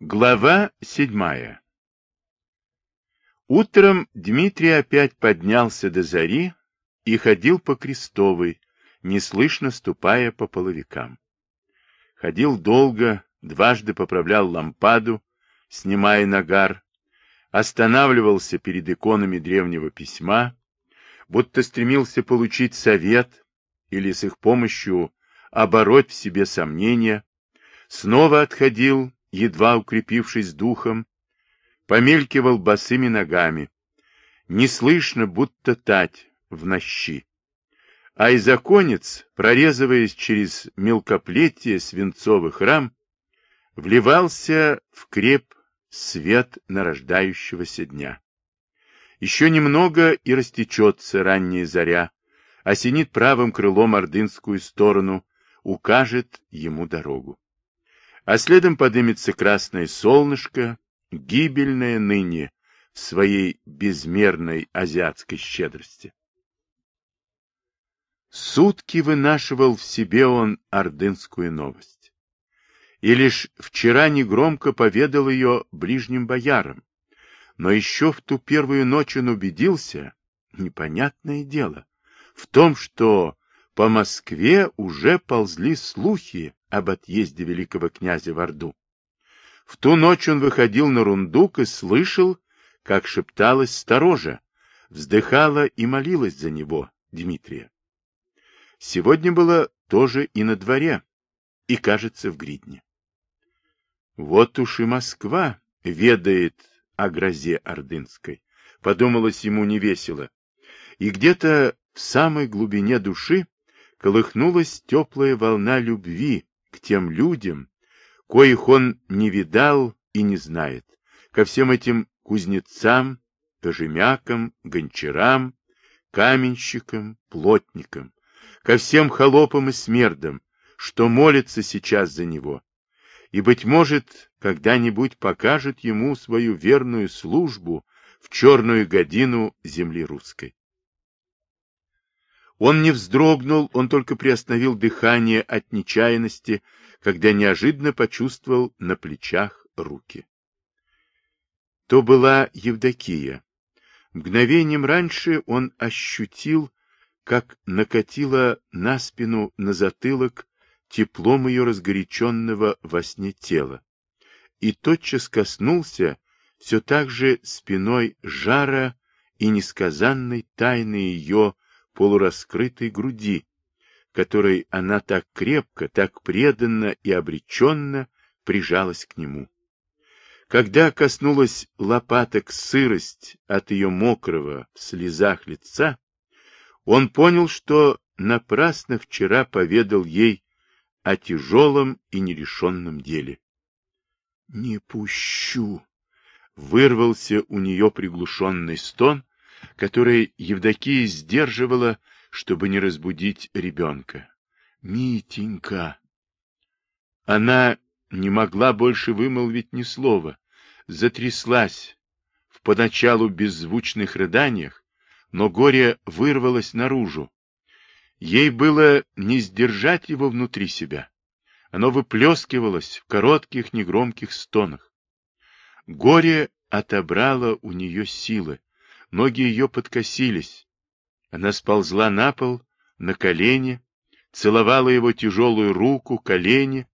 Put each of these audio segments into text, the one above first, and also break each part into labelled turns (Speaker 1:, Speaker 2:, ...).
Speaker 1: Глава седьмая Утром Дмитрий опять поднялся до зари и ходил по Крестовой, неслышно ступая по половикам. Ходил долго, дважды поправлял лампаду, снимая нагар, останавливался перед иконами древнего письма, будто стремился получить совет или с их помощью обороть в себе сомнения, снова отходил едва укрепившись духом, помелькивал босыми ногами, неслышно, будто тать в нощи. А изоконец, прорезываясь через мелкоплетие свинцовых рам, вливался в креп свет нарождающегося дня. Еще немного и растечется ранняя заря, осенит правым крылом ордынскую сторону, укажет ему дорогу а следом подымется красное солнышко, гибельное ныне в своей безмерной азиатской щедрости. Сутки вынашивал в себе он ордынскую новость. И лишь вчера негромко поведал ее ближним боярам. Но еще в ту первую ночь он убедился, непонятное дело, в том, что по Москве уже ползли слухи об отъезде великого князя в Орду. В ту ночь он выходил на рундук и слышал, как шепталась сторожа, вздыхала и молилась за него, Дмитрия. Сегодня было тоже и на дворе, и, кажется, в Гридне. Вот уж и Москва ведает о грозе Ордынской, подумалось ему невесело, и где-то в самой глубине души колыхнулась теплая волна любви к тем людям, коих он не видал и не знает, ко всем этим кузнецам, кожемякам, гончарам, каменщикам, плотникам, ко всем холопам и смердам, что молятся сейчас за него, и, быть может, когда-нибудь покажет ему свою верную службу в черную годину земли русской. Он не вздрогнул, он только приостановил дыхание от нечаянности, когда неожиданно почувствовал на плечах руки. То была Евдокия. Мгновением раньше он ощутил, как накатило на спину, на затылок, теплом ее разгоряченного во сне тела. И тотчас коснулся все так же спиной жара и несказанной тайны ее полураскрытой груди, которой она так крепко, так преданно и обреченно прижалась к нему. Когда коснулась лопаток сырость от ее мокрого в слезах лица, он понял, что напрасно вчера поведал ей о тяжелом и нерешенном деле. — Не пущу! — вырвался у нее приглушенный стон, которые Евдокия сдерживала, чтобы не разбудить ребенка. «Митенька!» Она не могла больше вымолвить ни слова, затряслась в поначалу беззвучных рыданиях, но горе вырвалось наружу. Ей было не сдержать его внутри себя. Оно выплескивалось в коротких негромких стонах. Горе отобрало у нее силы, Ноги ее подкосились. Она сползла на пол, на колени, целовала его тяжелую руку, колени.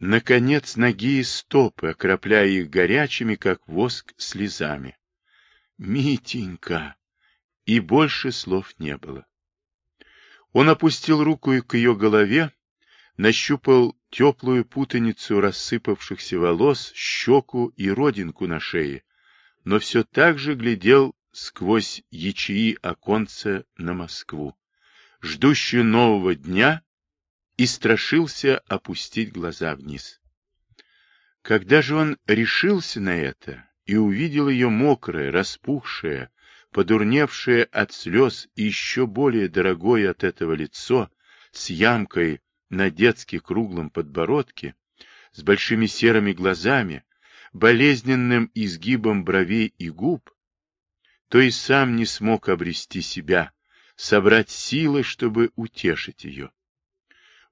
Speaker 1: Наконец ноги и стопы, окропляя их горячими, как воск, слезами. «Митенька!» И больше слов не было. Он опустил руку к ее голове, нащупал теплую путаницу рассыпавшихся волос, щеку и родинку на шее, но все так же глядел сквозь ячеи оконца на Москву, ждущую нового дня, и страшился опустить глаза вниз. Когда же он решился на это и увидел ее мокрое, распухшее, подурневшее от слез и еще более дорогое от этого лицо, с ямкой на детски круглом подбородке, с большими серыми глазами, болезненным изгибом бровей и губ, то и сам не смог обрести себя, собрать силы, чтобы утешить ее.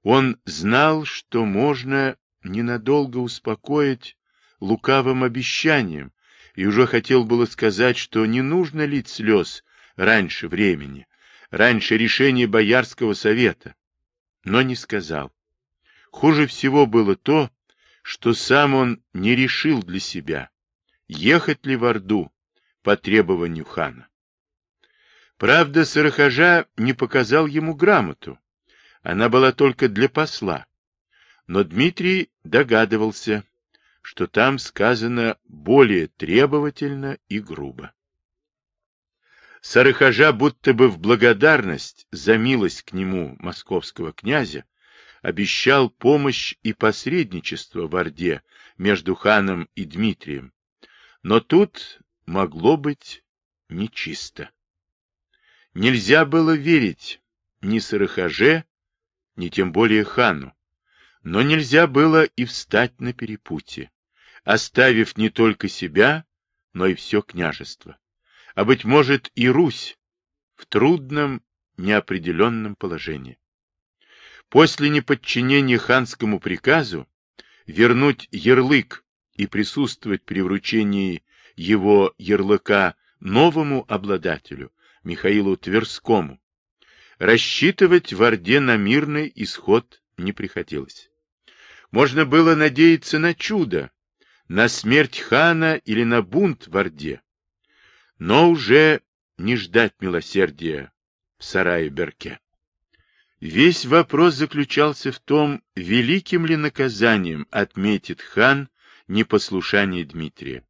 Speaker 1: Он знал, что можно ненадолго успокоить лукавым обещанием, и уже хотел было сказать, что не нужно лить слез раньше времени, раньше решения Боярского совета, но не сказал. Хуже всего было то, что сам он не решил для себя, ехать ли в Орду по требованию хана. Правда, Сарахажа не показал ему грамоту. Она была только для посла. Но Дмитрий догадывался, что там сказано более требовательно и грубо. Сарахажа будто бы в благодарность за милость к нему московского князя обещал помощь и посредничество в Орде между ханом и Дмитрием. Но тут могло быть нечисто. Нельзя было верить ни Сарахаже, ни тем более хану. Но нельзя было и встать на перепутье, оставив не только себя, но и все княжество, а, быть может, и Русь в трудном, неопределенном положении. После неподчинения ханскому приказу вернуть ярлык и присутствовать при вручении его ярлыка новому обладателю Михаилу Тверскому. Рассчитывать в Орде на мирный исход не приходилось. Можно было надеяться на чудо, на смерть хана или на бунт в Орде, но уже не ждать милосердия в сарае Берке. Весь вопрос заключался в том, великим ли наказанием отметит хан непослушание Дмитрия.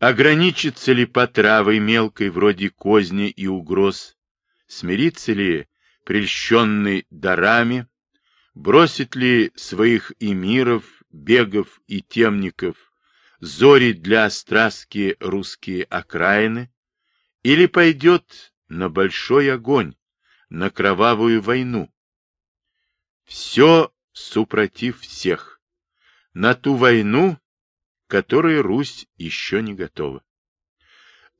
Speaker 1: Ограничится ли потравой мелкой, вроде козни и угроз? Смирится ли прельщенный дарами? Бросит ли своих эмиров, бегов и темников, зори для страстки русские окраины? Или пойдет на большой огонь, на кровавую войну? Все супротив всех. На ту войну, которой Русь еще не готова.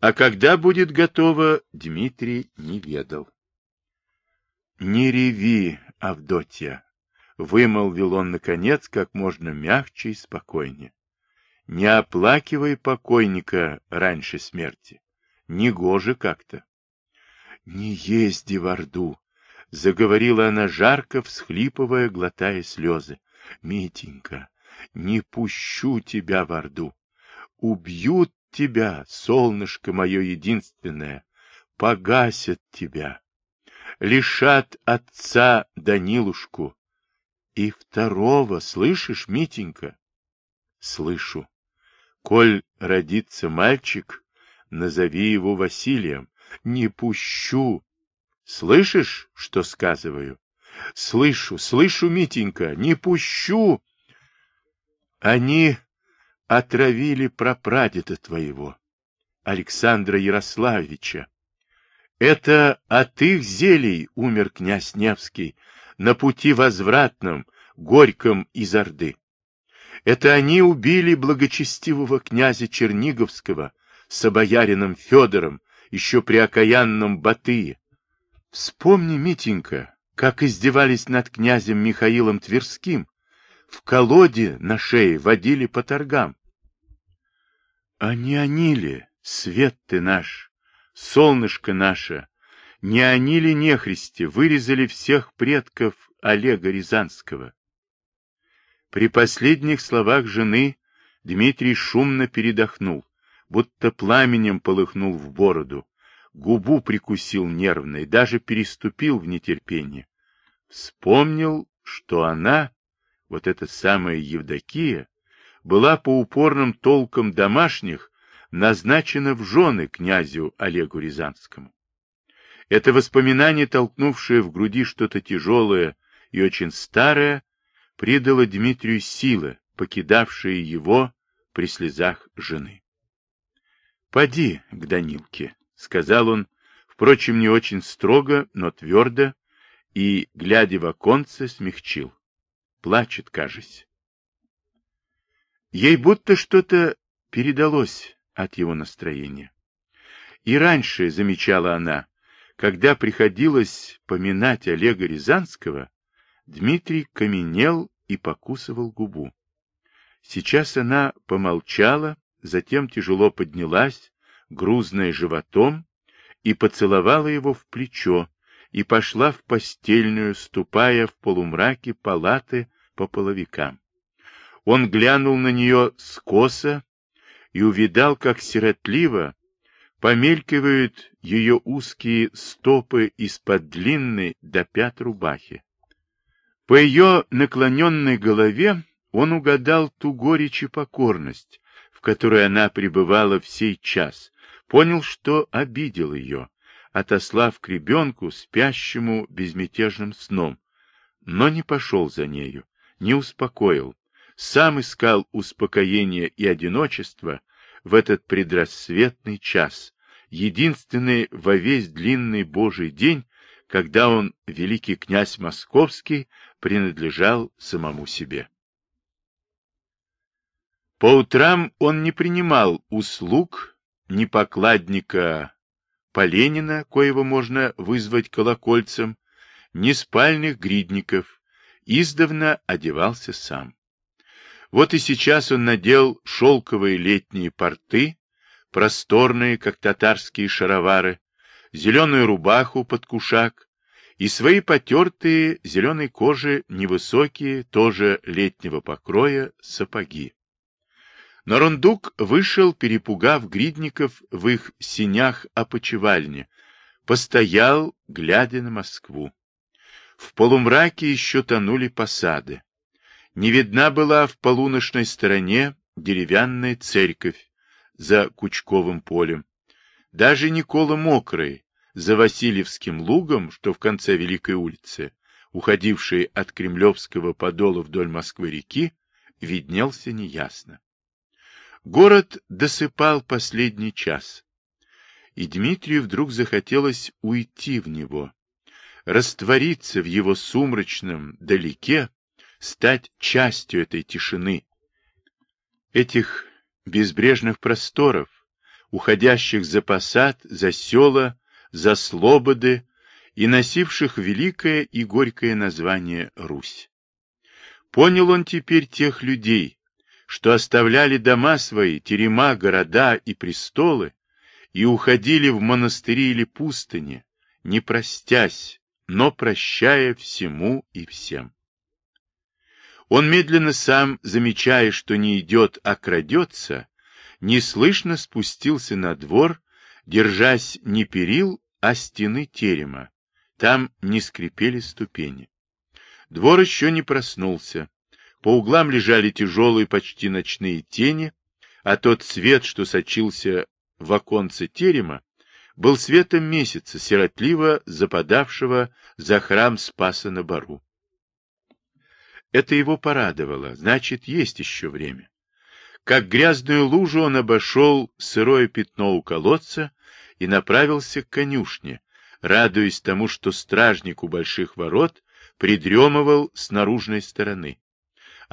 Speaker 1: А когда будет готова, Дмитрий не ведал. «Не реви, Авдотья!» — вымолвил он, наконец, как можно мягче и спокойнее. «Не оплакивай покойника раньше смерти. Негоже как-то». «Не езди в Орду!» — заговорила она жарко, всхлипывая, глотая слезы. «Митенька, не пущу тебя в Орду. Убьют тебя, солнышко мое единственное, погасят тебя, лишат отца Данилушку. И второго, слышишь, Митенька? Слышу. Коль родится мальчик, назови его Василием. Не пущу. Слышишь, что сказываю? Слышу, слышу, Митенька, не пущу. Они отравили прапрадеда твоего, Александра Ярославича. Это от их зелий умер князь Невский на пути возвратном, горьком из Орды. Это они убили благочестивого князя Черниговского с обоярином Федором, еще при окаянном Батые. Вспомни, Митенька, как издевались над князем Михаилом Тверским, в колоде на шее водили по торгам. А не они ли, свет ты наш, солнышко наше, не они ли нехристи вырезали всех предков Олега Рязанского? При последних словах жены Дмитрий шумно передохнул, будто пламенем полыхнул в бороду, губу прикусил нервно и даже переступил в нетерпение. Вспомнил, что она вот эта самая Евдокия, была по упорным толкам домашних назначена в жены князю Олегу Рязанскому. Это воспоминание, толкнувшее в груди что-то тяжелое и очень старое, придало Дмитрию силы, покидавшие его при слезах жены. — Поди к Данилке, — сказал он, впрочем, не очень строго, но твердо, и, глядя в оконце, смягчил плачет, кажется. Ей будто что-то передалось от его настроения. И раньше, замечала она, когда приходилось поминать Олега Рязанского, Дмитрий каменел и покусывал губу. Сейчас она помолчала, затем тяжело поднялась, грузная животом, и поцеловала его в плечо, и пошла в постельную, ступая в полумраке палаты по половикам. Он глянул на нее скоса и увидал, как сиротливо помелькивают ее узкие стопы из-под длинной до пят рубахи. По ее наклоненной голове он угадал ту горечь и покорность, в которой она пребывала в сей час, понял, что обидел ее, отослав к ребенку, спящему безмятежным сном, но не пошел за нею, не успокоил, сам искал успокоения и одиночества в этот предрассветный час, единственный во весь длинный Божий день, когда он, великий князь Московский, принадлежал самому себе. По утрам он не принимал услуг ни покладника Поленина, коего можно вызвать колокольцем, ни спальных гридников, издавна одевался сам. Вот и сейчас он надел шелковые летние порты, просторные, как татарские шаровары, зеленую рубаху под кушак и свои потертые зеленой кожи невысокие, тоже летнего покроя, сапоги. Но Рундук вышел, перепугав гридников в их синях опочивальне, постоял, глядя на Москву. В полумраке еще тонули посады. Не видна была в полуночной стороне деревянная церковь за Кучковым полем. Даже Никола Мокрый за Васильевским лугом, что в конце Великой улицы, уходившей от Кремлевского подола вдоль Москвы-реки, виднелся неясно. Город досыпал последний час, и Дмитрию вдруг захотелось уйти в него, раствориться в его сумрачном далеке, стать частью этой тишины, этих безбрежных просторов, уходящих за посад, за села, за слободы и носивших великое и горькое название Русь. Понял он теперь тех людей, что оставляли дома свои, терема, города и престолы, и уходили в монастыри или пустыни, не простясь, но прощая всему и всем. Он медленно сам, замечая, что не идет, а крадется, неслышно спустился на двор, держась не перил, а стены терема. Там не скрипели ступени. Двор еще не проснулся. По углам лежали тяжелые, почти ночные тени, а тот свет, что сочился в оконце терема, был светом месяца, сиротливо западавшего за храм Спаса на Бару. Это его порадовало, значит, есть еще время. Как грязную лужу он обошел сырое пятно у колодца и направился к конюшне, радуясь тому, что стражник у больших ворот придремывал с наружной стороны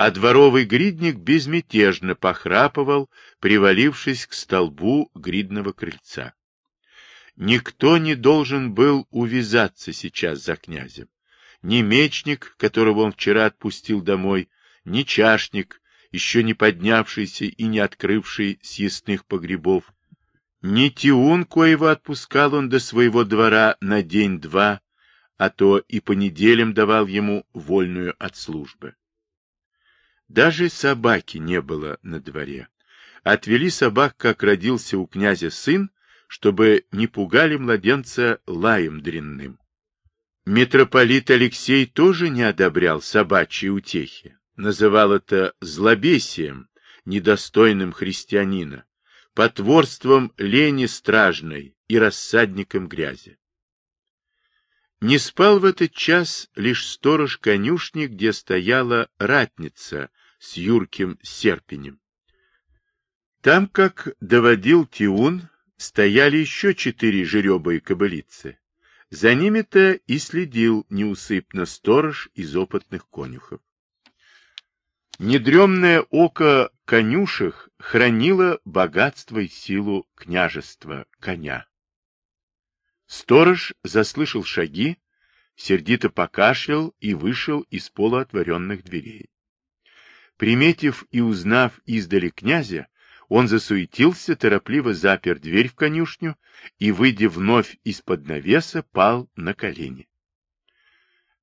Speaker 1: а дворовый гридник безмятежно похрапывал, привалившись к столбу гридного крыльца. Никто не должен был увязаться сейчас за князем. Ни мечник, которого он вчера отпустил домой, ни чашник, еще не поднявшийся и не открывший съестных погребов, ни Тиун, коего отпускал он до своего двора на день-два, а то и по неделям давал ему вольную от службы. Даже собаки не было на дворе. Отвели собак, как родился у князя сын, чтобы не пугали младенца лаем дрянным. Митрополит Алексей тоже не одобрял собачьи утехи, называл это злобесием, недостойным христианина, потворством лени стражной и рассадником грязи. Не спал в этот час лишь сторож конюшни, где стояла ратница с юрким серпенем. Там, как доводил Тиун, стояли еще четыре жеребые кобылицы. За ними-то и следил неусыпно сторож из опытных конюхов. Недремное око конюшек хранило богатство и силу княжества коня. Сторож заслышал шаги, сердито покашлял и вышел из полуотворенных дверей. Приметив и узнав издали князя, он засуетился, торопливо запер дверь в конюшню и, выйдя вновь из-под навеса, пал на колени.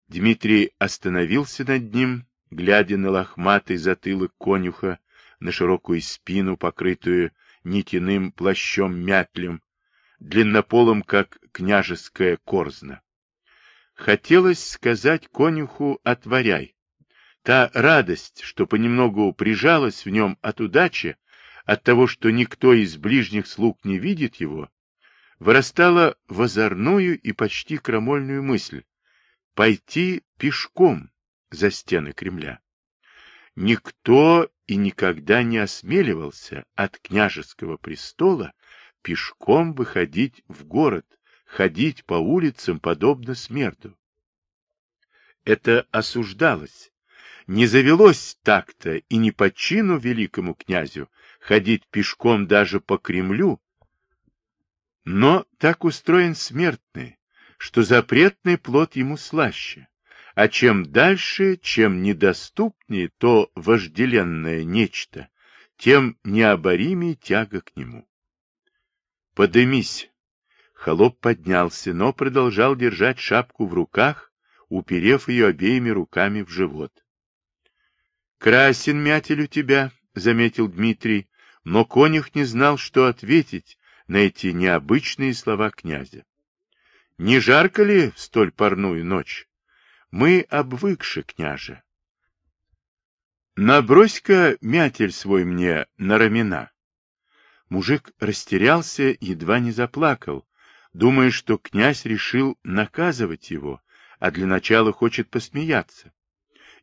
Speaker 1: Дмитрий остановился над ним, глядя на лохматый затылок конюха, на широкую спину, покрытую нитяным плащом-мятлем, длиннополом, как княжеская корзна. Хотелось сказать конюху «отворяй». Та радость, что понемногу прижалась в нем от удачи, от того, что никто из ближних слуг не видит его, вырастала в озорную и почти крамольную мысль — пойти пешком за стены Кремля. Никто и никогда не осмеливался от княжеского престола пешком выходить в город, ходить по улицам, подобно смерту. Это осуждалось. Не завелось так-то и не по чину великому князю ходить пешком даже по Кремлю, но так устроен смертный, что запретный плод ему слаще, а чем дальше, чем недоступнее то вожделенное нечто, тем необоримее тяга к нему. Подымись. Холоп поднялся, но продолжал держать шапку в руках, уперев ее обеими руками в живот. — Красен мятель у тебя, — заметил Дмитрий, но конюх не знал, что ответить на эти необычные слова князя. — Не жарко ли в столь парную ночь? Мы обвыкши, княже. — Набрось-ка мятель свой мне на рамена. Мужик растерялся, едва не заплакал, думая, что князь решил наказывать его, а для начала хочет посмеяться.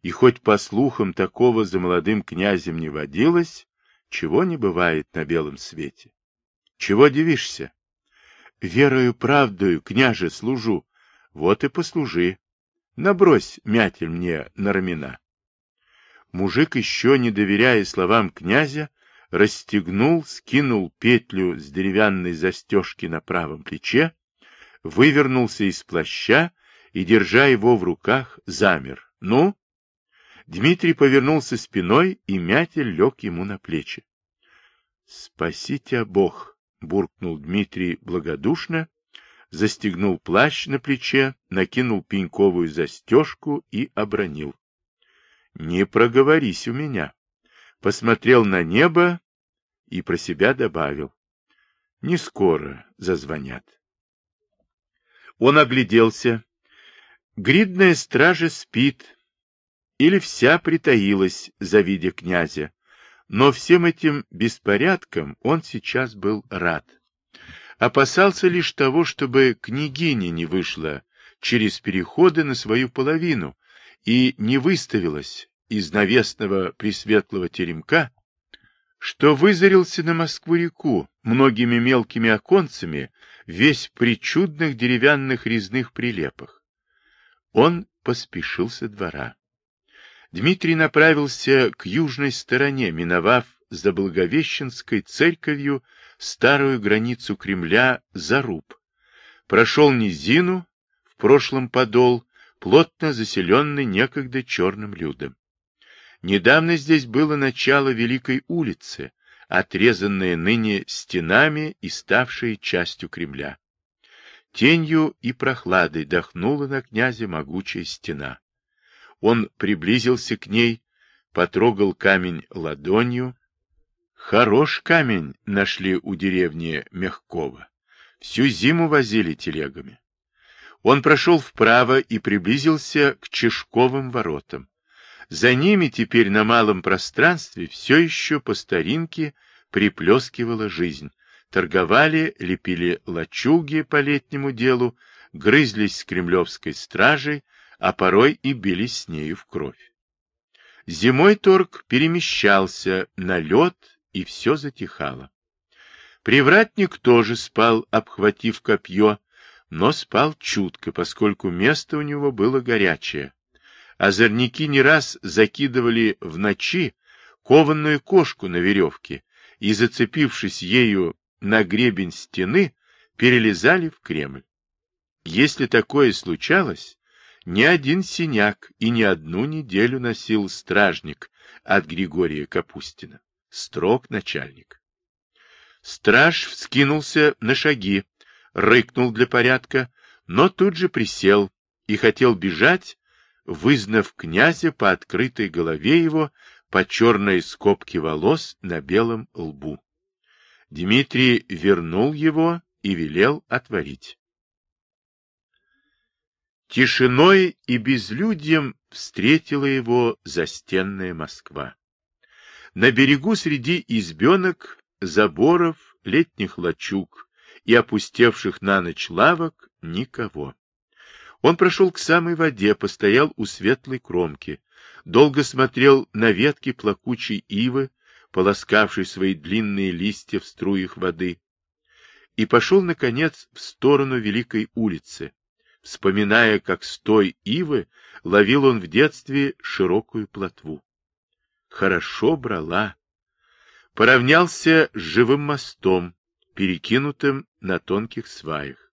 Speaker 1: И хоть по слухам такого за молодым князем не водилось, чего не бывает на белом свете. Чего дивишься? Верою правдою, княже, служу. Вот и послужи. Набрось мятель мне на рамена. Мужик, еще не доверяя словам князя, расстегнул, скинул петлю с деревянной застежки на правом плече, вывернулся из плаща и, держа его в руках, замер. «Ну?» Дмитрий повернулся спиной, и мятель лег ему на плечи. «Спасите, Бог!» — буркнул Дмитрий благодушно, застегнул плащ на плече, накинул пеньковую застежку и обронил. «Не проговорись у меня!» посмотрел на небо и про себя добавил. Не скоро зазвонят. Он огляделся. Гридная стража спит или вся притаилась, завидя князя. Но всем этим беспорядком он сейчас был рад. Опасался лишь того, чтобы княгиня не вышла через переходы на свою половину и не выставилась из навесного пресветлого теремка, что вызарился на Москву-реку многими мелкими оконцами, весь при чудных деревянных резных прилепах. Он поспешил со двора. Дмитрий направился к южной стороне, миновав за Благовещенской церковью старую границу Кремля Заруб. Прошел низину, в прошлом подол, плотно заселенный некогда черным людом. Недавно здесь было начало Великой улицы, отрезанная ныне стенами и ставшая частью Кремля. Тенью и прохладой дохнула на князя могучая стена. Он приблизился к ней, потрогал камень ладонью. Хорош камень нашли у деревни Мягкова. Всю зиму возили телегами. Он прошел вправо и приблизился к Чешковым воротам. За ними теперь на малом пространстве все еще по старинке приплескивала жизнь. Торговали, лепили лачуги по летнему делу, грызлись с кремлевской стражей, а порой и бились с нею в кровь. Зимой торг перемещался на лед, и все затихало. Привратник тоже спал, обхватив копье, но спал чутко, поскольку место у него было горячее, озорники не раз закидывали в ночи кованную кошку на веревке и, зацепившись ею на гребень стены, перелезали в Кремль. Если такое случалось, ни один синяк и ни одну неделю носил стражник, от Григория Капустина. Строг начальник. Страж вскинулся на шаги, рыкнул для порядка, но тут же присел и хотел бежать, вызнав князя по открытой голове его, по черной скобке волос на белом лбу. Дмитрий вернул его и велел отворить. Тишиной и безлюдьем встретила его застенная Москва. На берегу среди избенок заборов, летних лачуг и опустевших на ночь лавок никого. Он прошел к самой воде, постоял у светлой кромки, долго смотрел на ветки плакучей ивы, полоскавшей свои длинные листья в струях воды, и пошел, наконец, в сторону Великой улицы, вспоминая, как с той ивы ловил он в детстве широкую плотву. Хорошо брала, поравнялся с живым мостом, перекинутым на тонких сваях.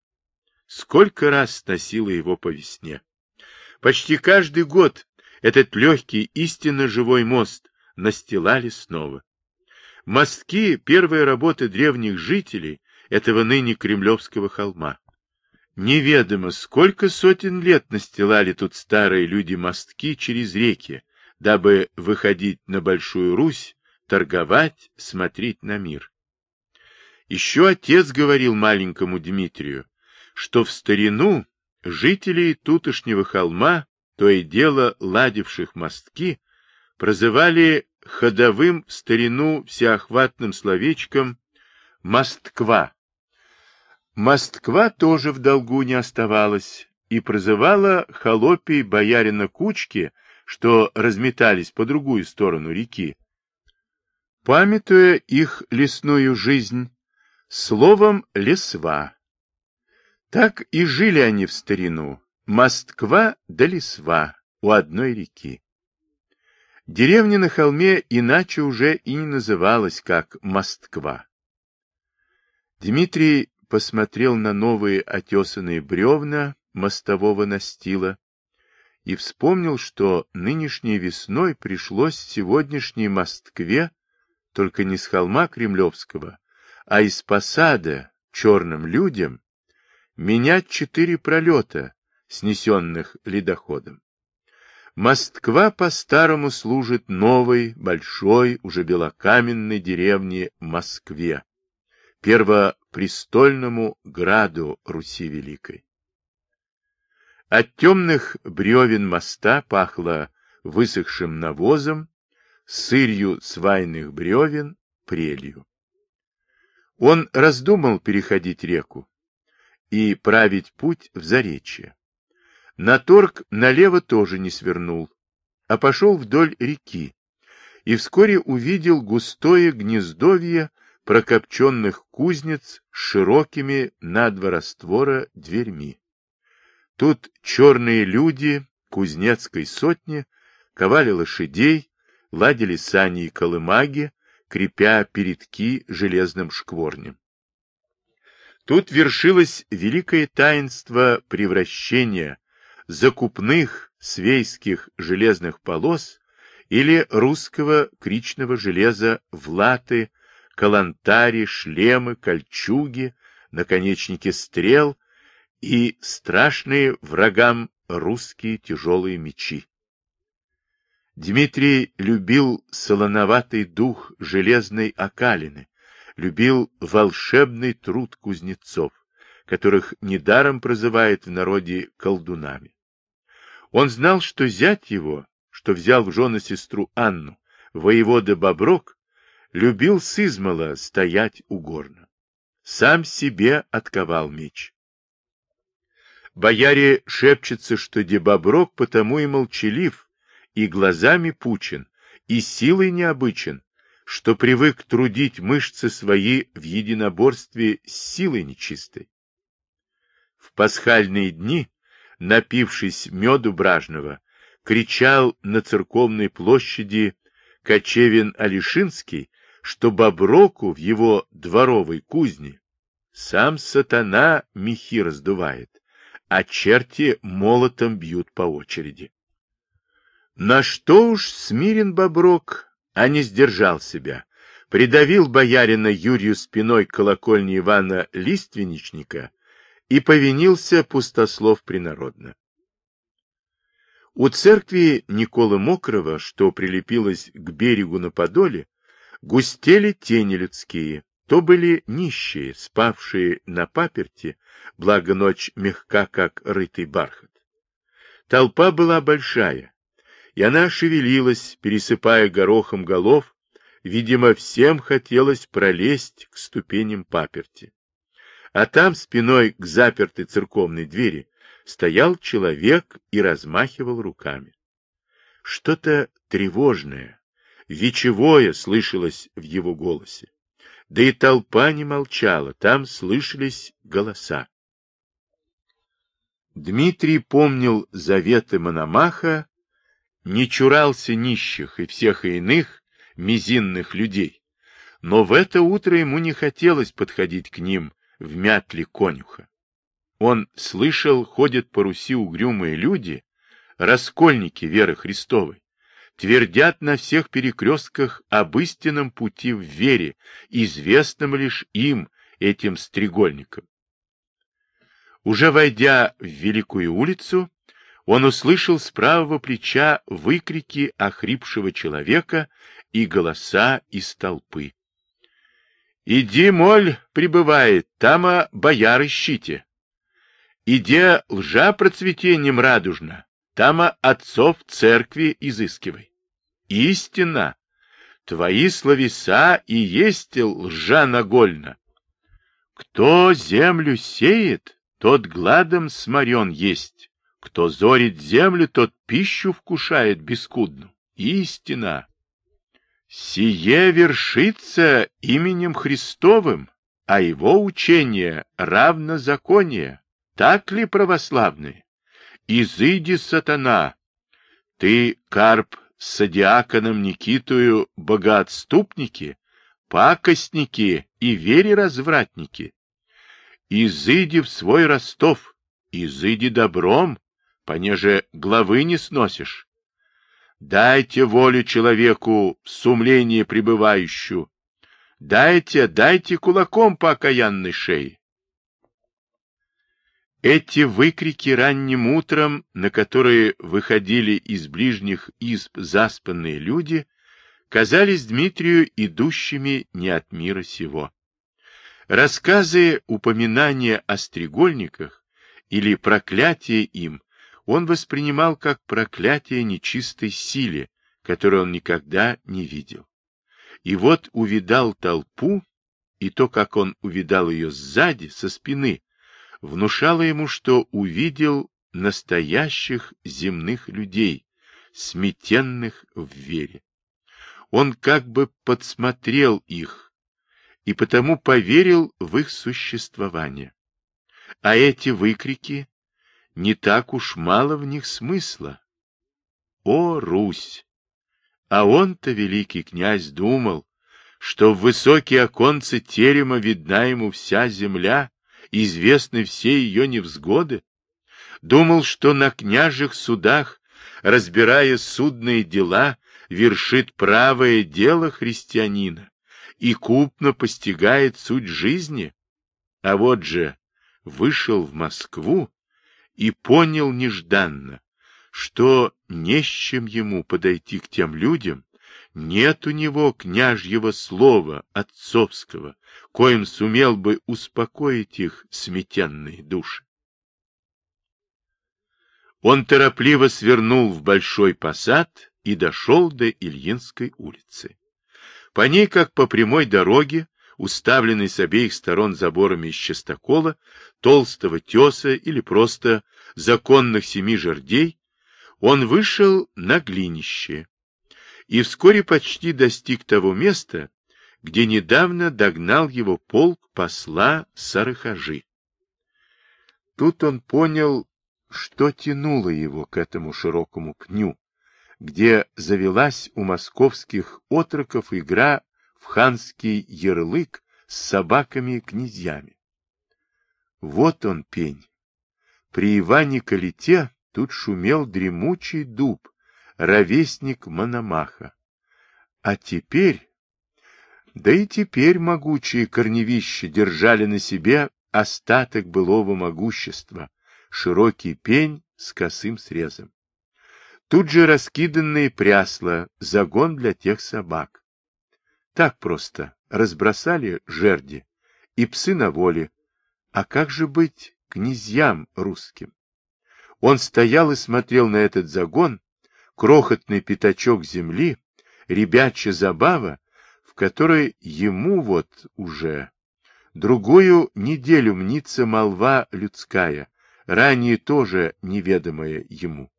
Speaker 1: Сколько раз сносило его по весне. Почти каждый год этот легкий, истинно живой мост настилали снова. Мостки — первые работы древних жителей этого ныне Кремлевского холма. Неведомо, сколько сотен лет настилали тут старые люди мостки через реки, дабы выходить на Большую Русь торговать, смотреть на мир. Еще отец говорил маленькому Дмитрию, что в старину жителей тутошнего холма, то и дело ладивших мостки, прозывали ходовым в старину всеохватным словечком «Мостква». Мостква тоже в долгу не оставалась и прозывала холопий боярина Кучки, что разметались по другую сторону реки, памятуя их лесную жизнь, словом «лесва». Так и жили они в старину, Москва да Лесва у одной реки. Деревня на холме иначе уже и не называлась, как Москва. Дмитрий посмотрел на новые отесанные бревна мостового настила и вспомнил, что нынешней весной пришлось сегодняшней Москве только не с холма Кремлевского, а из посада черным людям менять четыре пролета, снесенных ледоходом. Москва по-старому служит новой, большой, уже белокаменной деревне Москве, первопрестольному граду Руси Великой. От темных бревен моста пахло высохшим навозом, сырью свайных бревен, прелью. Он раздумал переходить реку и править путь в Заречье. На торг налево тоже не свернул, а пошел вдоль реки, и вскоре увидел густое гнездовье прокопченных кузнец с широкими на два раствора дверьми. Тут черные люди кузнецкой сотни ковали лошадей, ладили сани и колымаги, крепя передки железным шкворнем. Тут вершилось великое таинство превращения закупных свейских железных полос или русского кричного железа в латы, калантари, шлемы, кольчуги, наконечники стрел и страшные врагам русские тяжелые мечи. Дмитрий любил солоноватый дух железной окалины, любил волшебный труд кузнецов, которых недаром прозывают в народе колдунами. Он знал, что зять его, что взял в жены сестру Анну, воевода Боброк, любил с измала стоять у горна. Сам себе отковал меч. Бояре шепчется, что Дебоброк потому и молчалив, и глазами пучен, и силой необычен, что привык трудить мышцы свои в единоборстве с силой нечистой. В пасхальные дни, напившись меду бражного, кричал на церковной площади Кочевин Алишинский, что Боброку в его дворовой кузне сам сатана мехи раздувает, а черти молотом бьют по очереди. На что уж смирен Боброк, а не сдержал себя, придавил боярина Юрию спиной колокольни Ивана Лиственничника и повинился пустослов принародно. У церкви Николы Мокрого, что прилепилась к берегу на Подоле, густели тени людские, то были нищие, спавшие на паперти, благо ночь мягка, как рытый бархат. Толпа была большая, и она шевелилась, пересыпая горохом голов, видимо, всем хотелось пролезть к ступеням паперти. А там, спиной к запертой церковной двери, стоял человек и размахивал руками. Что-то тревожное, вечевое слышалось в его голосе. Да и толпа не молчала, там слышались голоса. Дмитрий помнил заветы Мономаха, не чурался нищих и всех иных мизинных людей, но в это утро ему не хотелось подходить к ним в мятле конюха. Он слышал, ходят по Руси угрюмые люди, раскольники веры Христовой, твердят на всех перекрестках об истинном пути в вере, известном лишь им, этим стрегольникам. Уже войдя в Великую улицу, он услышал с правого плеча выкрики охрипшего человека и голоса из толпы. «Иди, моль, прибывает, тама бояр ищите!» Иде лжа процветением радужно, тама отцов церкви изыскивай. Истина, твои словеса и есть лжа нагольна. Кто землю сеет, тот гладом сморен есть. Кто зорит землю, тот пищу вкушает бескудну. Истина. Сие вершится именем Христовым, а его учение равно законие. Так ли, православные? Изыди, сатана! Ты, Карп, с диаконом Никитою богоотступники, пакостники и вере развратники. Изыди в свой Ростов, изыди добром, понеже главы не сносишь. Дайте волю человеку в сумлении пребывающую. Дайте, дайте кулаком по окаянной шее. Эти выкрики ранним утром, на которые выходили из ближних изб заспанные люди, казались Дмитрию идущими не от мира сего. Рассказы, упоминания о стрегольниках или проклятие им он воспринимал как проклятие нечистой силе, которую он никогда не видел. И вот увидал толпу, и то, как он увидал ее сзади, со спины, внушало ему, что увидел настоящих земных людей, сметенных в вере. Он как бы подсмотрел их и потому поверил в их существование. А эти выкрики, не так уж мало в них смысла. О, Русь! А он-то, великий князь, думал, что в высокие оконцы терема видна ему вся земля, известны все ее невзгоды? Думал, что на княжих судах, разбирая судные дела, вершит правое дело христианина и купно постигает суть жизни? А вот же вышел в Москву и понял нежданно, что не с чем ему подойти к тем людям, нет у него княжьего слова отцовского, коим сумел бы успокоить их сметенные души. Он торопливо свернул в большой посад и дошел до Ильинской улицы. По ней, как по прямой дороге, уставленной с обеих сторон заборами из частокола, толстого теса или просто законных семи жердей, он вышел на глинище и вскоре почти достиг того места, где недавно догнал его полк посла Сарахажи. Тут он понял, что тянуло его к этому широкому пню, где завелась у московских отроков игра в ханский ярлык с собаками и князьями. Вот он пень. При Иване Калите тут шумел дремучий дуб, ровесник Мономаха. А теперь... Да и теперь могучие корневища держали на себе остаток былого могущества, широкий пень с косым срезом. Тут же раскиданные прясла, загон для тех собак. Так просто разбросали жерди, и псы на воле. А как же быть князьям русским? Он стоял и смотрел на этот загон, крохотный пятачок земли, ребячья забава, в которой ему вот уже другую неделю мнится молва людская, ранее тоже неведомая ему.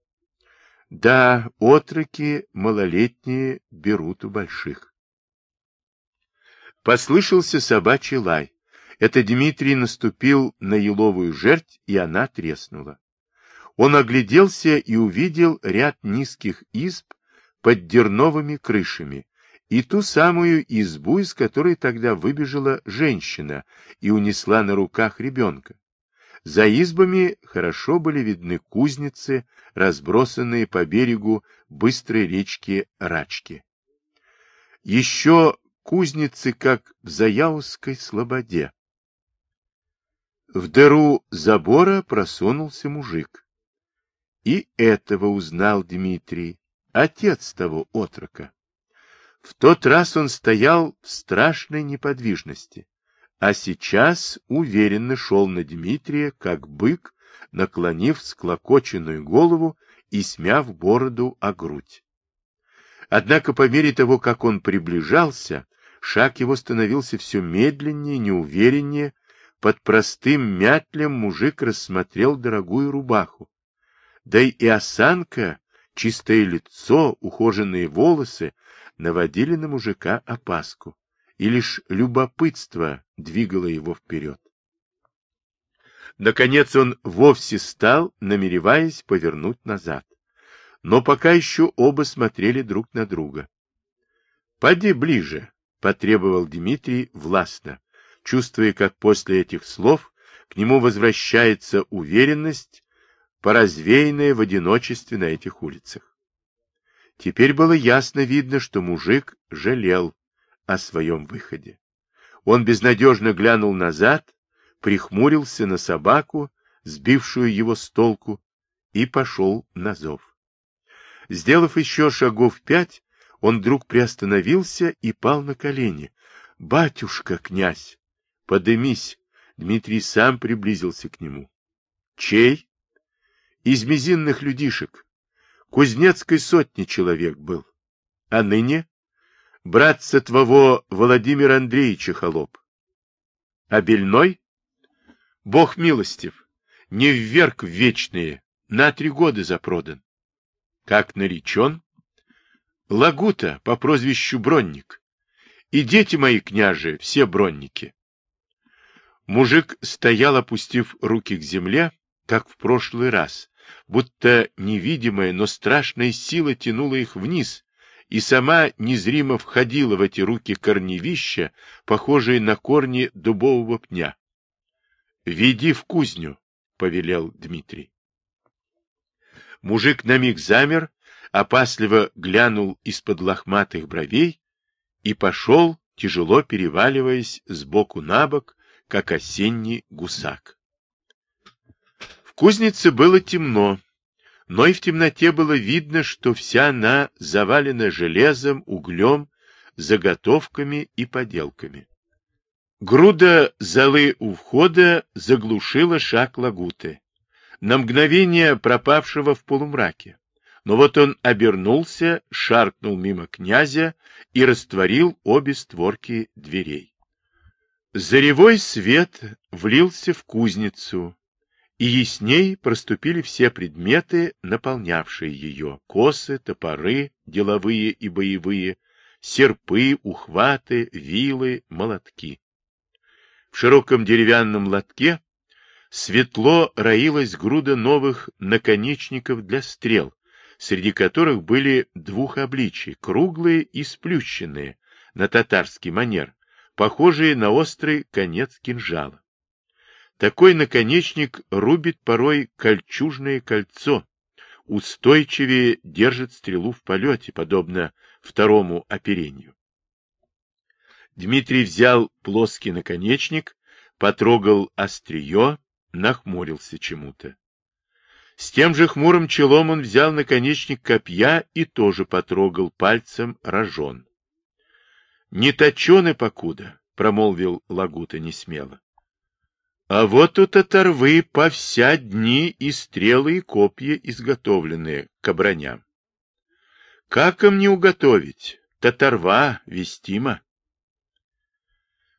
Speaker 1: Да, отроки малолетние берут у больших. Послышался собачий лай. Это Дмитрий наступил на еловую жерть, и она треснула. Он огляделся и увидел ряд низких изб под дерновыми крышами и ту самую избу, из которой тогда выбежала женщина и унесла на руках ребенка. За избами хорошо были видны кузницы, разбросанные по берегу быстрой речки Рачки. Еще кузницы, как в Заяузской слободе. В дыру забора просунулся мужик. И этого узнал Дмитрий, отец того отрока. В тот раз он стоял в страшной неподвижности а сейчас уверенно шел на Дмитрия, как бык, наклонив склокоченную голову и смяв бороду о грудь. Однако по мере того, как он приближался, шаг его становился все медленнее, неувереннее. Под простым мятлем мужик рассмотрел дорогую рубаху. Да и осанка, чистое лицо, ухоженные волосы наводили на мужика опаску и лишь любопытство двигало его вперед. Наконец он вовсе стал, намереваясь повернуть назад. Но пока еще оба смотрели друг на друга. — Поди ближе, — потребовал Дмитрий властно, чувствуя, как после этих слов к нему возвращается уверенность, поразвеянная в одиночестве на этих улицах. Теперь было ясно видно, что мужик жалел о своем выходе. Он безнадежно глянул назад, прихмурился на собаку, сбившую его с толку, и пошел на зов. Сделав еще шагов пять, он вдруг приостановился и пал на колени. — Батюшка, князь! Подымись! Дмитрий сам приблизился к нему. — Чей? — Из мизинных людишек. Кузнецкой сотни человек был. А ныне? братца твоего Владимира Андреевича холоп. А Бельной? Бог милостив, не вверг в вечные, на три года запродан. Как наречен? Лагута по прозвищу Бронник. И дети мои, княже, все бронники. Мужик стоял, опустив руки к земле, как в прошлый раз, будто невидимая, но страшная сила тянула их вниз, и сама незримо входила в эти руки корневища, похожие на корни дубового пня. — Веди в кузню, — повелел Дмитрий. Мужик на миг замер, опасливо глянул из-под лохматых бровей и пошел, тяжело переваливаясь с боку на бок, как осенний гусак. Кузнице было темно, но и в темноте было видно, что вся она завалена железом, углем, заготовками и поделками. Груда золы у входа заглушила шаг Лагуты, на мгновение пропавшего в полумраке. Но вот он обернулся, шаркнул мимо князя и растворил обе створки дверей. Заревой свет влился в кузницу, и ясней проступили все предметы, наполнявшие ее — косы, топоры, деловые и боевые, серпы, ухваты, вилы, молотки. В широком деревянном лотке светло роилась груда новых наконечников для стрел, среди которых были двух обличий, круглые и сплющенные, на татарский манер, похожие на острый конец кинжала. Такой наконечник рубит порой кольчужное кольцо, устойчивее держит стрелу в полете, подобно второму оперению. Дмитрий взял плоский наконечник, потрогал острие, нахмурился чему-то. С тем же хмурым челом он взял наконечник копья и тоже потрогал пальцем рожон. — Не точены покуда, — промолвил Лагута несмело. — А вот у татарвы по вся дни и стрелы, и копья изготовленные к оброням. Как им не уготовить? Татарва вестима.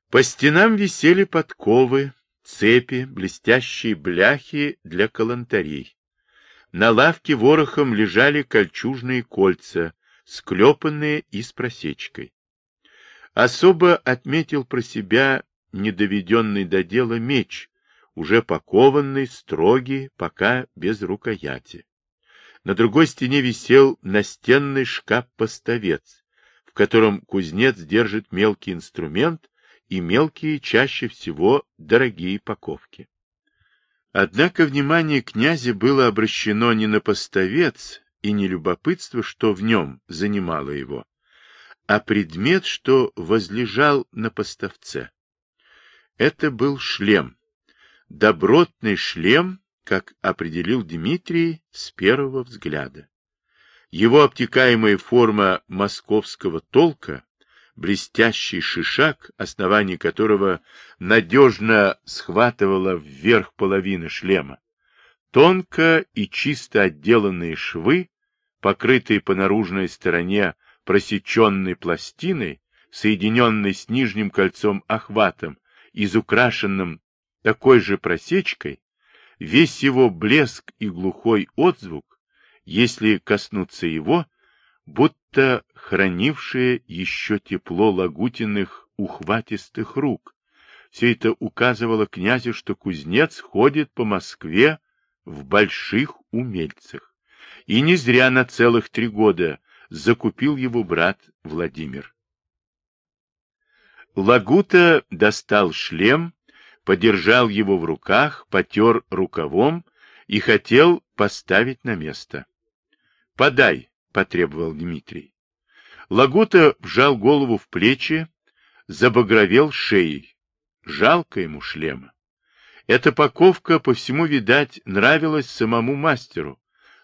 Speaker 1: По стенам висели подковы, цепи, блестящие бляхи для калантарей. На лавке ворохом лежали кольчужные кольца, склепанные и с просечкой. Особо отметил про себя недоведенный до дела меч, уже покованный, строгий, пока без рукояти. На другой стене висел настенный шкаф-поставец, в котором кузнец держит мелкий инструмент и мелкие, чаще всего, дорогие паковки. Однако внимание князя было обращено не на поставец и не любопытство, что в нем занимало его, а предмет, что возлежал на поставце. Это был шлем. Добротный шлем, как определил Дмитрий с первого взгляда. Его обтекаемая форма московского толка блестящий шишак, основание которого надежно схватывало вверх половины шлема, тонко и чисто отделанные швы, покрытые по наружной стороне просеченной пластиной, соединенной с нижним кольцом охватом, изукрашенным такой же просечкой, весь его блеск и глухой отзвук, если коснуться его, будто хранившее еще тепло лагутиных ухватистых рук. Все это указывало князю, что кузнец ходит по Москве в больших умельцах. И не зря на целых три года закупил его брат Владимир. Лагута достал шлем, подержал его в руках, потер рукавом и хотел поставить на место. — Подай, потребовал Дмитрий. Лагута вжал голову в плечи, забагровел шеей. Жалко ему шлема. Эта паковка, по всему, видать, нравилась самому мастеру.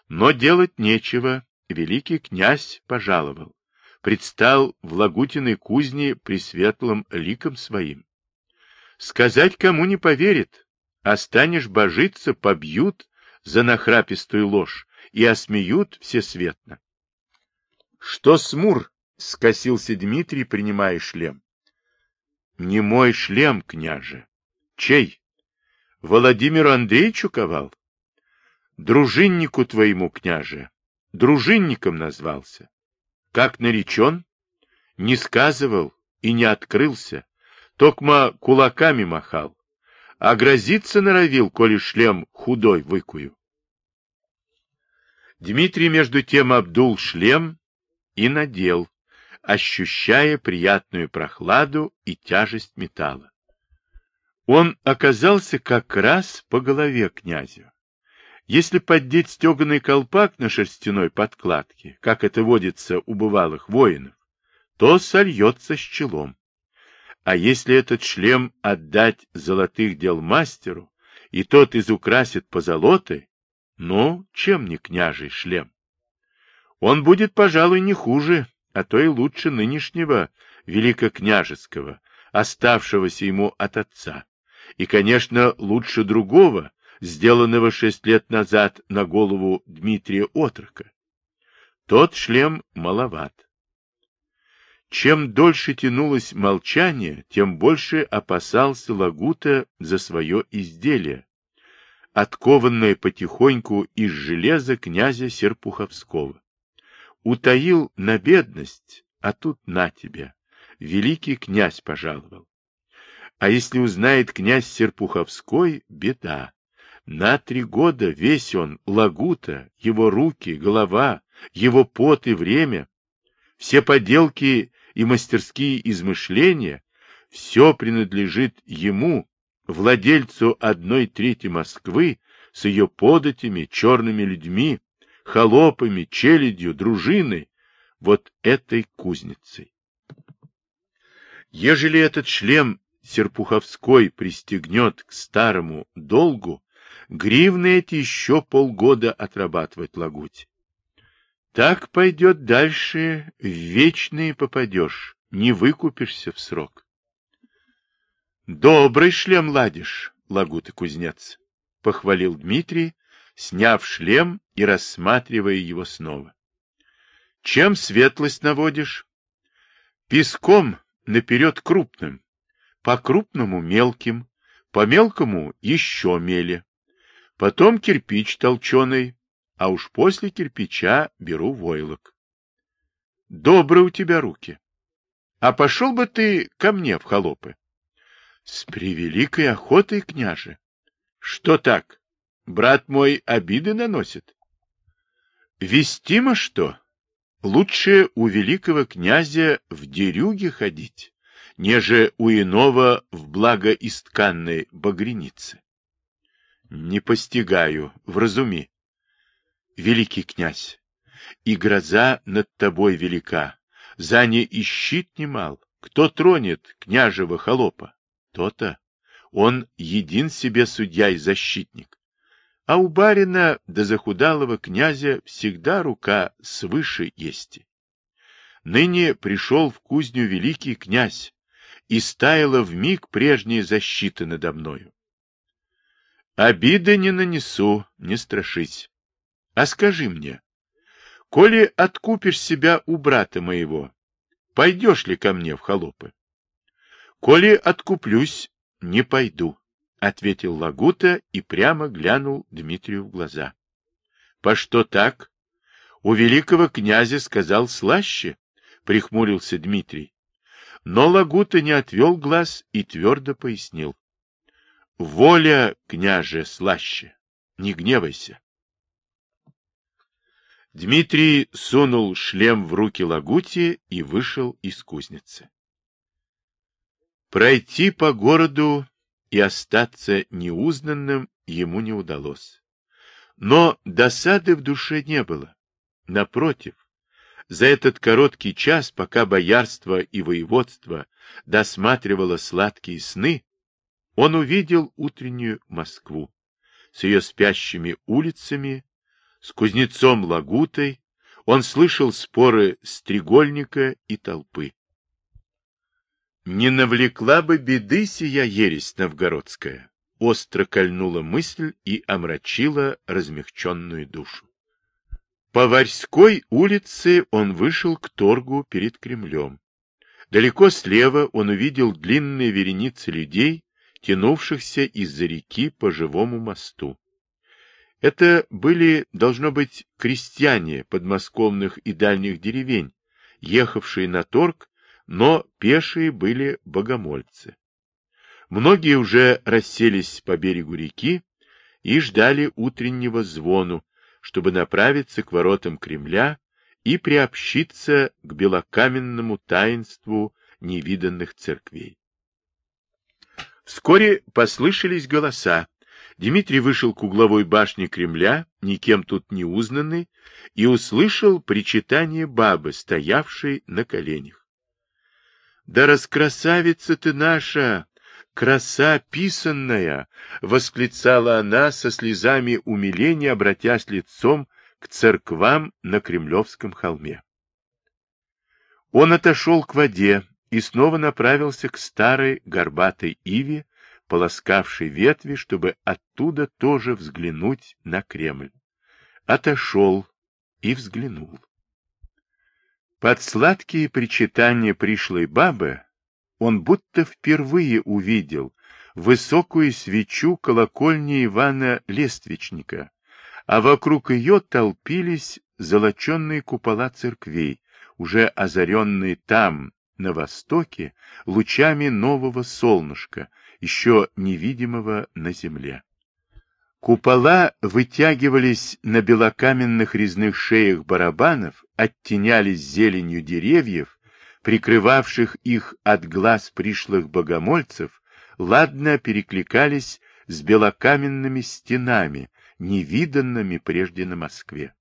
Speaker 1: Но делать нечего, великий князь пожаловал. Предстал в Лагутиной кузне пресветлым ликом своим. Сказать кому не поверит, а станешь божиться, побьют за нахрапистую ложь и осмеют всесветно. Что смур? — скосился Дмитрий, принимая шлем. — Не мой шлем, княже. Чей? Владимиру Андреевичу ковал? Дружиннику твоему, княже. Дружинником назвался. Как наречен? Не сказывал и не открылся. Токма кулаками махал. А грозиться норовил, коли шлем худой выкую. Дмитрий между тем обдул шлем и надел, ощущая приятную прохладу и тяжесть металла. Он оказался как раз по голове князю. Если поддеть стеганый колпак на шерстяной подкладке, как это водится у бывалых воинов, то сольется с челом. А если этот шлем отдать золотых дел мастеру, и тот изукрасит позолотой, ну, чем не княжий шлем? Он будет, пожалуй, не хуже, а то и лучше нынешнего великокняжеского, оставшегося ему от отца. И, конечно, лучше другого, сделанного шесть лет назад на голову Дмитрия Отрока. Тот шлем маловат. Чем дольше тянулось молчание, тем больше опасался Лагута за свое изделие, откованное потихоньку из железа князя Серпуховского утаил на бедность, а тут на тебе. Великий князь пожаловал. А если узнает князь Серпуховской, беда. На три года весь он, лагута, его руки, голова, его пот и время, все поделки и мастерские измышления, все принадлежит ему, владельцу одной трети Москвы, с ее податями, черными людьми, холопами, челядью, дружиной, вот этой кузницей. Ежели этот шлем Серпуховской пристегнет к старому долгу, гривны эти еще полгода отрабатывать лагуть. Так пойдет дальше, в вечные попадешь, не выкупишься в срок. Добрый шлем ладишь, лагута кузнец, — похвалил Дмитрий, сняв шлем и рассматривая его снова. Чем светлость наводишь? Песком наперед крупным, по крупному мелким, по мелкому еще меле. Потом кирпич толченый, а уж после кирпича беру войлок. Добрые у тебя руки. А пошел бы ты ко мне в холопы. С превеликой охотой, княже. Что так? Брат мой обиды наносит? Вестимо что? Лучше у великого князя в дерюге ходить, неже у иного в благоистканной багренице. Не постигаю, вразуми. Великий князь, и гроза над тобой велика, за не ищит немал. Кто тронет княжего холопа? То-то. Он един себе судья и защитник. А у барина до захудалого князя всегда рука свыше есть. Ныне пришел в кузню великий князь, и стаяла в миг прежняя защита надо мною. Обиды не нанесу, не страшись. А скажи мне, коли откупишь себя у брата моего, пойдешь ли ко мне в холопы? Коли откуплюсь, не пойду. — ответил Лагута и прямо глянул Дмитрию в глаза. — По что так? У великого князя сказал слаще, — прихмурился Дмитрий. Но Лагута не отвел глаз и твердо пояснил. — Воля, княже, слаще, не гневайся. Дмитрий сунул шлем в руки Лагути и вышел из кузницы. Пройти по городу и остаться неузнанным ему не удалось. Но досады в душе не было. Напротив, за этот короткий час, пока боярство и воеводство досматривало сладкие сны, он увидел утреннюю Москву с ее спящими улицами, с кузнецом Лагутой, он слышал споры Стрегольника и толпы. Не навлекла бы беды сия ересь новгородская, остро кольнула мысль и омрачила размягченную душу. По Варьской улице он вышел к торгу перед Кремлем. Далеко слева он увидел длинные вереницы людей, тянувшихся из-за реки по живому мосту. Это были, должно быть, крестьяне подмосковных и дальних деревень, ехавшие на торг но пешие были богомольцы. Многие уже расселись по берегу реки и ждали утреннего звону, чтобы направиться к воротам Кремля и приобщиться к белокаменному таинству невиданных церквей. Вскоре послышались голоса. Дмитрий вышел к угловой башне Кремля, никем тут не узнанный, и услышал причитание бабы, стоявшей на коленях. Да раскрасавица ты наша, краса писанная! — восклицала она со слезами умиления, обратясь лицом к церквам на Кремлевском холме. Он отошел к воде и снова направился к старой горбатой иве, полоскавшей ветви, чтобы оттуда тоже взглянуть на Кремль. Отошел и взглянул. Под сладкие причитания пришлой бабы он будто впервые увидел высокую свечу колокольни Ивана Лествичника, а вокруг ее толпились золоченные купола церквей, уже озаренные там, на востоке, лучами нового солнышка, еще невидимого на земле. Купола вытягивались на белокаменных резных шеях барабанов, оттенялись зеленью деревьев, прикрывавших их от глаз пришлых богомольцев, ладно перекликались с белокаменными стенами, невиданными прежде на Москве.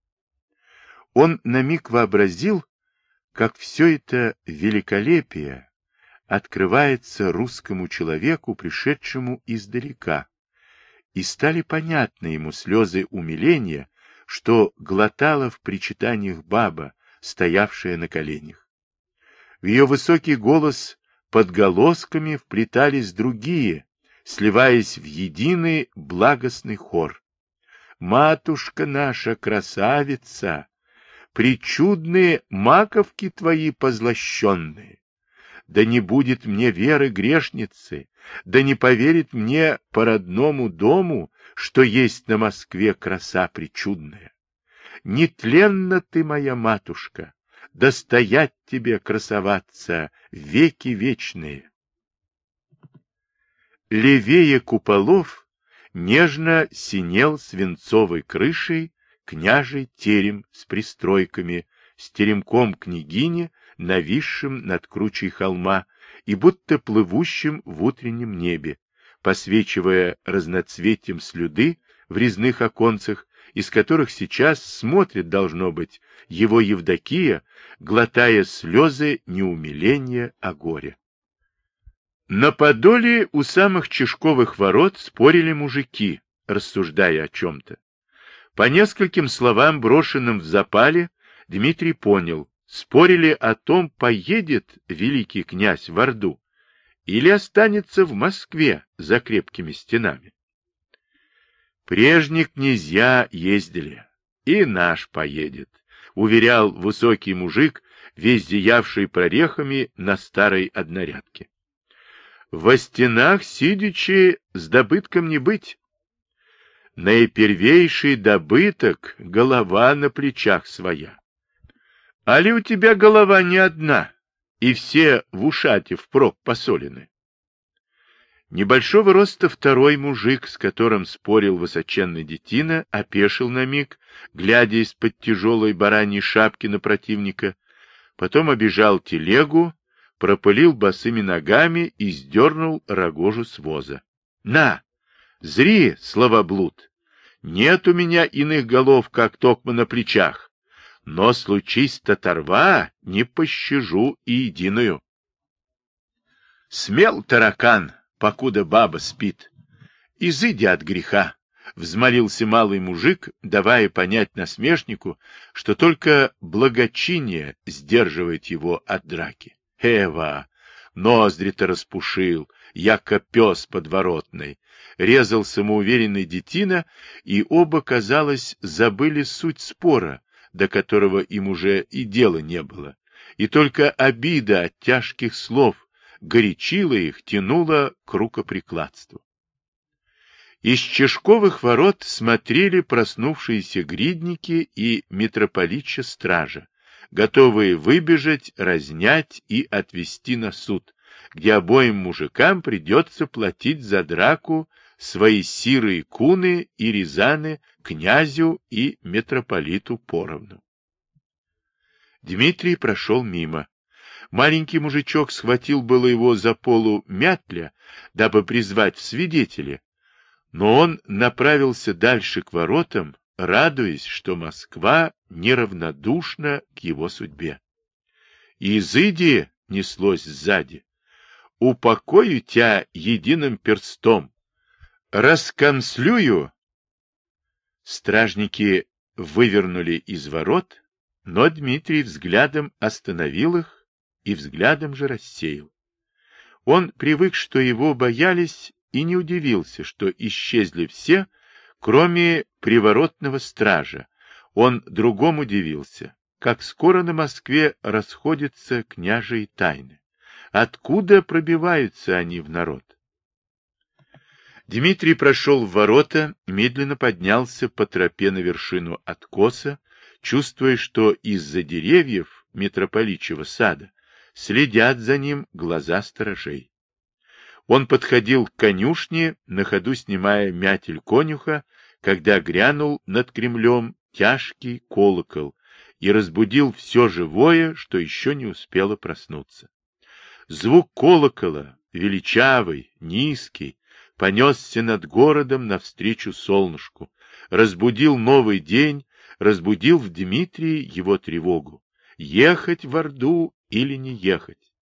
Speaker 1: Он на миг вообразил, как все это великолепие открывается русскому человеку, пришедшему издалека, и стали понятны ему слезы умиления, что глотала в причитаниях баба, стоявшая на коленях. В ее высокий голос подголосками вплетались другие, сливаясь в единый благостный хор. «Матушка наша красавица! Причудные маковки твои позлощенные! Да не будет мне веры грешницы, да не поверит мне по родному дому, что есть на Москве краса причудная. Нетленна ты, моя матушка, да стоять тебе красоваться веки вечные. Левее куполов нежно синел свинцовой крышей княжий терем с пристройками, с теремком княгини, нависшим над кручей холма и будто плывущим в утреннем небе, посвечивая разноцветием слюды в резных оконцах, из которых сейчас смотрит, должно быть, его Евдокия, глотая слезы не умиления, а горя. На Подоле у самых Чешковых ворот спорили мужики, рассуждая о чем-то. По нескольким словам, брошенным в запале, Дмитрий понял, спорили о том, поедет великий князь в Орду или останется в Москве за крепкими стенами. Прежние князья ездили, и наш поедет, уверял высокий мужик, весь зиявший прорехами на старой однорядке. Во стенах сидячи с добытком не быть. Наипервейший добыток — голова на плечах своя. А ли у тебя голова не одна, и все в ушате впрок посолены? Небольшого роста второй мужик, с которым спорил высоченный детина, опешил на миг, глядя из-под тяжелой бараньей шапки на противника, потом обежал телегу, пропылил босыми ногами и сдернул рогожу с воза. — На! Зри, словоблуд! Нет у меня иных голов, как токма на плечах, но случись татарва, не пощажу и единую. Смел таракан! покуда баба спит. Изыди от греха, — взмолился малый мужик, давая понять насмешнику, что только благочиние сдерживает его от драки. Эва, ноздри-то распушил, яко пес подворотный. Резал самоуверенный детина, и оба, казалось, забыли суть спора, до которого им уже и дела не было. И только обида от тяжких слов горячила их, тянула к рукоприкладству. Из Чешковых ворот смотрели проснувшиеся гридники и митрополитча стража, готовые выбежать, разнять и отвезти на суд, где обоим мужикам придется платить за драку свои сирые куны и рязаны князю и митрополиту поровну. Дмитрий прошел мимо. Маленький мужичок схватил было его за полу мятля, дабы призвать в свидетели, но он направился дальше к воротам, радуясь, что Москва неравнодушна к его судьбе. «Изыди!» — неслось сзади. «Упокою тебя единым перстом! Раскомслюю!» Стражники вывернули из ворот, но Дмитрий взглядом остановил их и взглядом же рассеял. Он привык, что его боялись, и не удивился, что исчезли все, кроме приворотного стража. Он другом удивился, как скоро на Москве расходятся княжие тайны. Откуда пробиваются они в народ? Дмитрий прошел в ворота, медленно поднялся по тропе на вершину откоса, чувствуя, что из-за деревьев митрополичьего сада следят за ним глаза сторожей. Он подходил к конюшне, на ходу снимая мятель конюха, когда грянул над Кремлем тяжкий колокол и разбудил все живое, что еще не успело проснуться. Звук колокола, величавый, низкий, понесся над городом навстречу солнышку, разбудил новый день, разбудил в Дмитрии его тревогу. Ехать в Орду или не ехать?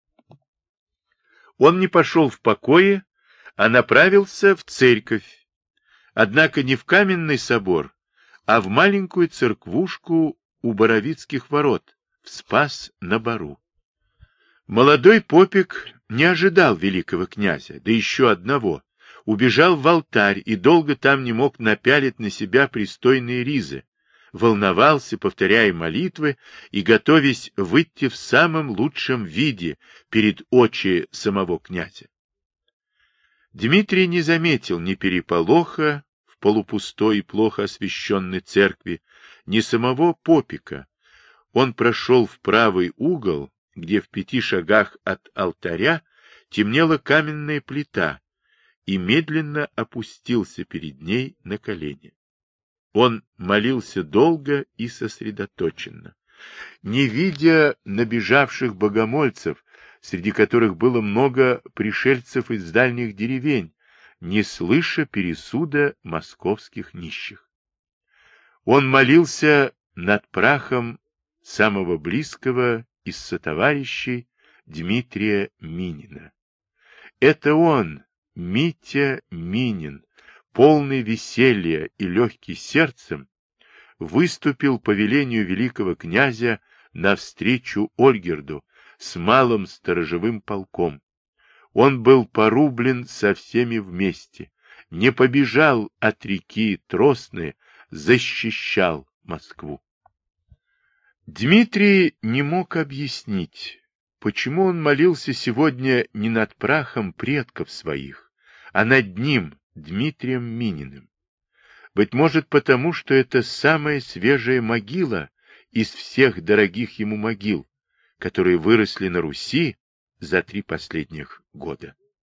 Speaker 1: Он не пошел в покое, а направился в церковь. Однако не в каменный собор, а в маленькую церквушку у Боровицких ворот, в Спас на Бару. Молодой попик не ожидал великого князя, да еще одного. Убежал в алтарь и долго там не мог напялить на себя пристойные ризы. Волновался, повторяя молитвы и готовясь выйти в самом лучшем виде перед очи самого князя. Дмитрий не заметил ни переполоха в полупустой и плохо освещенной церкви, ни самого попика. Он прошел в правый угол, где в пяти шагах от алтаря темнела каменная плита, и медленно опустился перед ней на колени. Он молился долго и сосредоточенно. Не видя набежавших богомольцев, среди которых было много пришельцев из дальних деревень, не слыша пересуда московских нищих. Он молился над прахом самого близкого из сотоварищей Дмитрия Минина. Это он, Митя Минин, полный веселья и легкий сердцем, выступил по велению великого князя навстречу Ольгерду с малым сторожевым полком. Он был порублен со всеми вместе, не побежал от реки Тросны, защищал Москву. Дмитрий не мог объяснить, почему он молился сегодня не над прахом предков своих, а над ним Дмитрием Мининым. Быть может, потому, что это самая свежая могила из всех дорогих ему могил, которые выросли на Руси за три последних года.